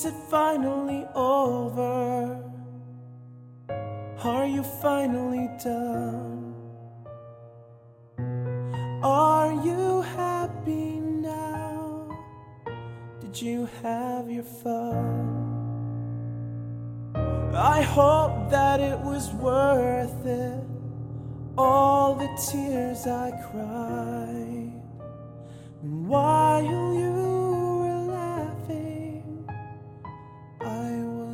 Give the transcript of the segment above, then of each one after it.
Is it finally over? Are you finally done? Are you happy now? Did you have your fun? I hope that it was worth it. All the tears I cried. And while you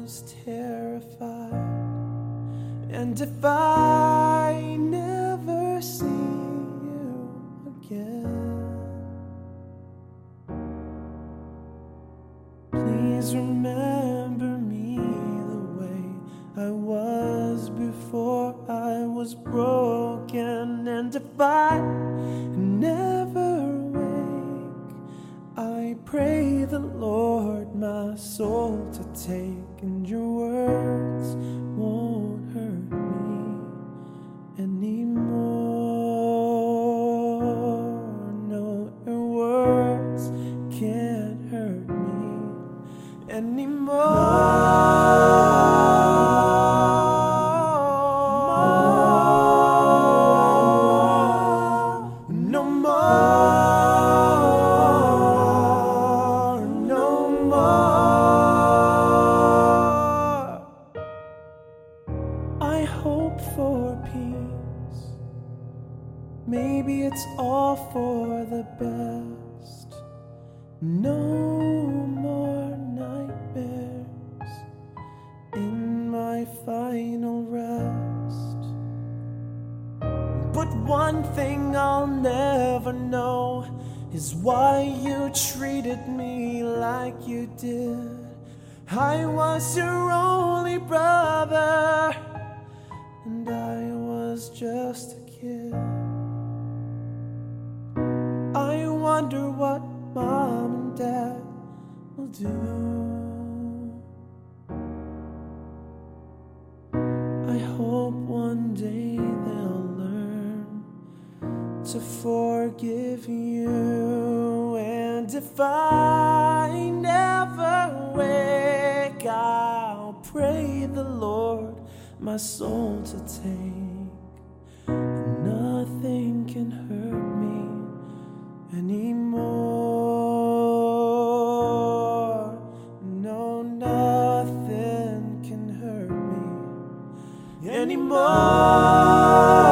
was terrified. And if I never see you again, please remember me the way I was before I was broken. And if I never pray the Lord my soul to take, and your words won't hurt me anymore. No, your words can't hurt me anymore. Maybe it's all for the best. No more nightmares in my final rest. But one thing I'll never know is why you treated me like you did. I was your only brother, and I was just a kid. Will do. I hope one day they'll learn to forgive you. And if I never wake, I'll pray the Lord my soul to take. more.